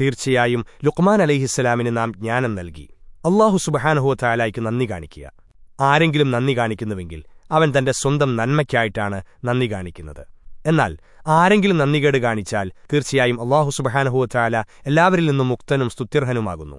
തീർച്ചയായും ലുക്മാൻ അലഹിസ്സലാമിന് നാം ജ്ഞാനം നൽകി. അള്ളാഹു സുബഹാനഹുവത്തായാലായിക്ക് നന്ദി കാണിക്കുക. ആരെങ്കിലും നന്ദി കാണിക്കുന്നുവെങ്കിൽ അവൻ തന്റെ സ്വന്തം നന്മയ്ക്കായിട്ടാണ് നന്ദി കാണിക്കുന്നത്. എന്നാൽ ആരെങ്കിലും നന്ദികേട് കാണിച്ചാൽ തീർച്ചയായും അള്ളാഹു സുബഹാനഹുവത്തായാല എല്ലാവരിൽ നിന്നും മുക്തനും സ്തുത്യർഹനുമാകുന്നു.